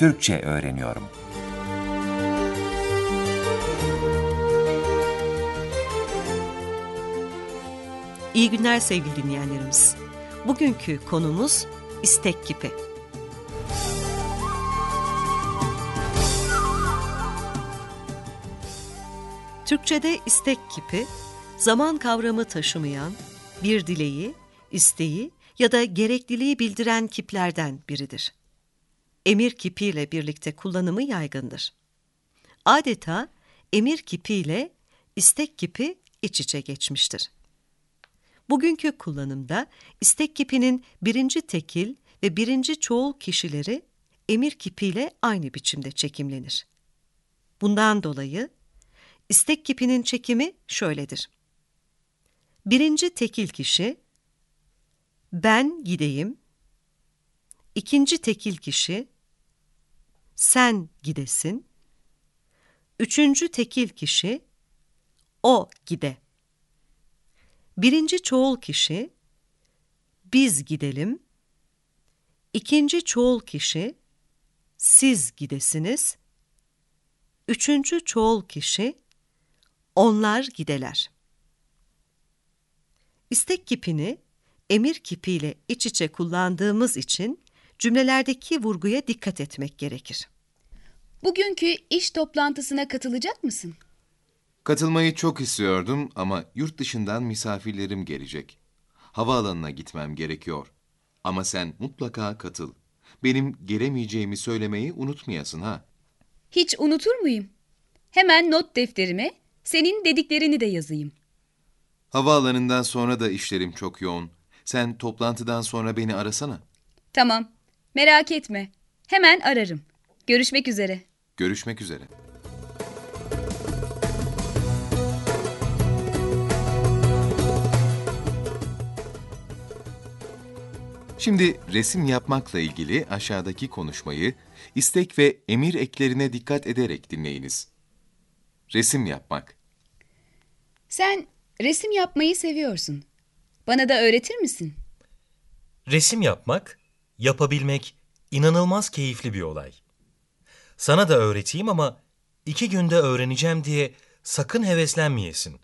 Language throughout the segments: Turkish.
Türkçe öğreniyorum. İyi günler sevgili dinleyenlerimiz. Bugünkü konumuz istek kipi. Türkçe'de istek kipi, zaman kavramı taşımayan, bir dileği, isteği ya da gerekliliği bildiren kiplerden biridir. Emir kipiyle birlikte kullanımı yaygındır. Adeta emir kipiyle istek kipi iç içe geçmiştir. Bugünkü kullanımda istek kipinin birinci tekil ve birinci çoğul kişileri emir kipiyle aynı biçimde çekimlenir. Bundan dolayı istek kipinin çekimi şöyledir. Birinci tekil kişi, ben gideyim. İkinci tekil kişi, sen gidesin. Üçüncü tekil kişi, o gide. Birinci çoğul kişi, biz gidelim. İkinci çoğul kişi, siz gidesiniz. Üçüncü çoğul kişi, onlar gideler. İstek kipini emir kipiyle iç içe kullandığımız için cümlelerdeki vurguya dikkat etmek gerekir. Bugünkü iş toplantısına katılacak mısın? Katılmayı çok istiyordum ama yurt dışından misafirlerim gelecek. Havaalanına gitmem gerekiyor. Ama sen mutlaka katıl. Benim gelemeyeceğimi söylemeyi unutmayasın ha. Hiç unutur muyum? Hemen not defterime senin dediklerini de yazayım. Havaalanından sonra da işlerim çok yoğun. Sen toplantıdan sonra beni arasana. Tamam. Merak etme. Hemen ararım. Görüşmek üzere. Görüşmek üzere. Şimdi resim yapmakla ilgili aşağıdaki konuşmayı istek ve emir eklerine dikkat ederek dinleyiniz. Resim yapmak. Sen resim yapmayı seviyorsun. Bana da öğretir misin? Resim yapmak, yapabilmek inanılmaz keyifli bir olay. Sana da öğreteyim ama iki günde öğreneceğim diye sakın heveslenmeyesin.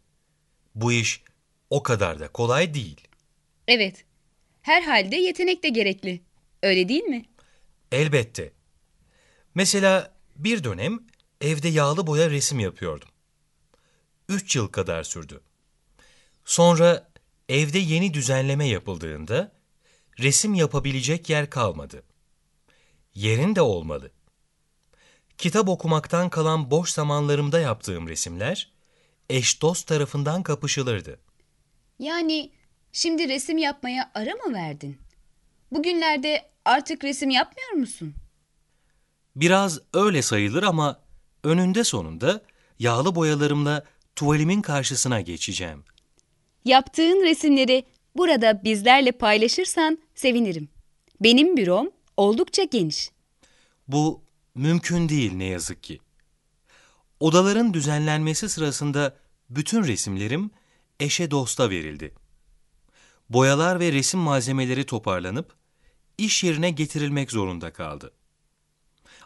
Bu iş o kadar da kolay değil. Evet. Herhalde yetenek de gerekli. Öyle değil mi? Elbette. Mesela bir dönem evde yağlı boya resim yapıyordum. Üç yıl kadar sürdü. Sonra evde yeni düzenleme yapıldığında resim yapabilecek yer kalmadı. Yerin de olmalı. Kitap okumaktan kalan boş zamanlarımda yaptığım resimler eş dost tarafından kapışılırdı. Yani şimdi resim yapmaya ara mı verdin? Bugünlerde artık resim yapmıyor musun? Biraz öyle sayılır ama önünde sonunda yağlı boyalarımla tuvalimin karşısına geçeceğim. Yaptığın resimleri burada bizlerle paylaşırsan sevinirim. Benim bürom oldukça geniş. Bu mümkün değil ne yazık ki. Odaların düzenlenmesi sırasında bütün resimlerim eşe dosta verildi. Boyalar ve resim malzemeleri toparlanıp iş yerine getirilmek zorunda kaldı.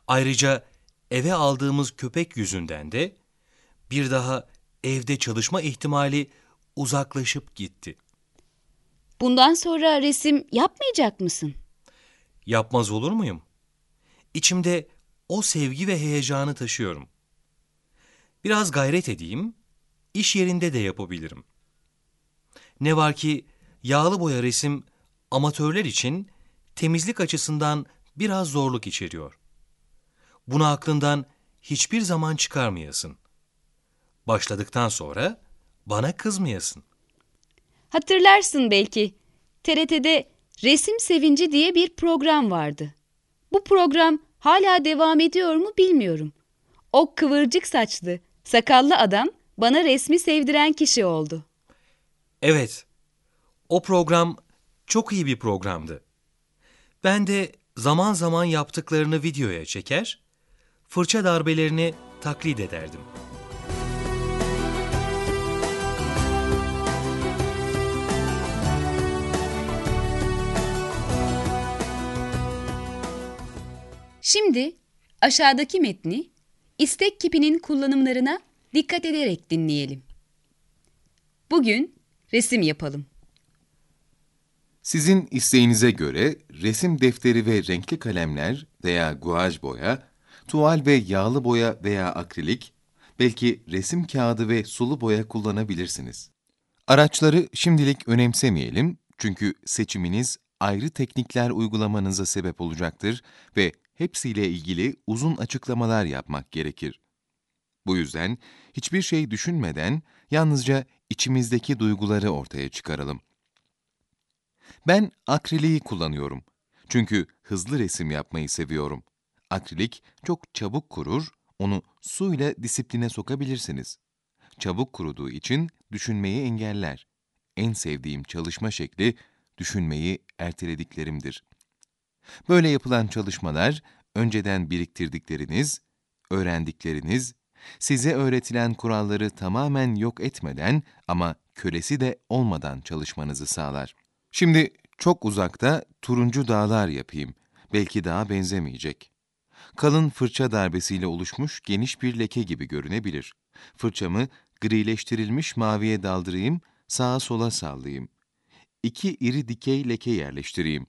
Ayrıca eve aldığımız köpek yüzünden de bir daha evde çalışma ihtimali uzaklaşıp gitti. Bundan sonra resim yapmayacak mısın? Yapmaz olur muyum? İçimde o sevgi ve heyecanı taşıyorum. Biraz gayret edeyim, iş yerinde de yapabilirim. Ne var ki yağlı boya resim amatörler için temizlik açısından biraz zorluk içeriyor. Bunu aklından hiçbir zaman çıkarmayasın. Başladıktan sonra bana kızmayasın. Hatırlarsın belki. TRT'de Resim Sevinci diye bir program vardı. Bu program hala devam ediyor mu bilmiyorum. O kıvırcık saçlı, sakallı adam bana resmi sevdiren kişi oldu. Evet, o program çok iyi bir programdı. Ben de zaman zaman yaptıklarını videoya çeker, fırça darbelerini taklit ederdim. Şimdi Aşağıdaki metni istek kipinin kullanımlarına dikkat ederek dinleyelim. Bugün resim yapalım. Sizin isteğinize göre resim defteri ve renkli kalemler veya guaj boya, tuval ve yağlı boya veya akrilik, belki resim kağıdı ve sulu boya kullanabilirsiniz. Araçları şimdilik önemsemeyelim çünkü seçiminiz ayrı teknikler uygulamanıza sebep olacaktır ve hepsiyle ilgili uzun açıklamalar yapmak gerekir. Bu yüzden hiçbir şey düşünmeden yalnızca içimizdeki duyguları ortaya çıkaralım. Ben akriliği kullanıyorum. Çünkü hızlı resim yapmayı seviyorum. Akrilik çok çabuk kurur, onu suyla disipline sokabilirsiniz. Çabuk kuruduğu için düşünmeyi engeller. En sevdiğim çalışma şekli düşünmeyi ertelediklerimdir. Böyle yapılan çalışmalar önceden biriktirdikleriniz, öğrendikleriniz, size öğretilen kuralları tamamen yok etmeden ama kölesi de olmadan çalışmanızı sağlar. Şimdi çok uzakta turuncu dağlar yapayım. Belki daha benzemeyecek. Kalın fırça darbesiyle oluşmuş geniş bir leke gibi görünebilir. Fırçamı grileştirilmiş maviye daldırayım, sağa sola sallayayım. İki iri dikey leke yerleştireyim.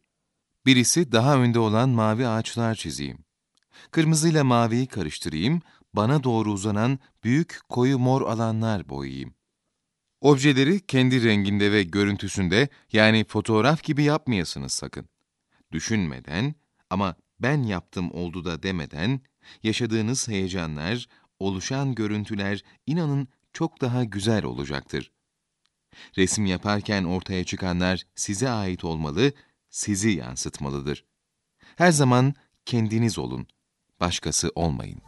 Birisi daha önde olan mavi ağaçlar çizeyim. Kırmızıyla maviyi karıştırayım, bana doğru uzanan büyük koyu mor alanlar boyayayım. Objeleri kendi renginde ve görüntüsünde yani fotoğraf gibi yapmayasınız sakın. Düşünmeden ama ben yaptım oldu da demeden yaşadığınız heyecanlar, oluşan görüntüler inanın çok daha güzel olacaktır. Resim yaparken ortaya çıkanlar size ait olmalı, sizi yansıtmalıdır. Her zaman kendiniz olun, başkası olmayın.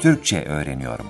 Türkçe öğreniyorum.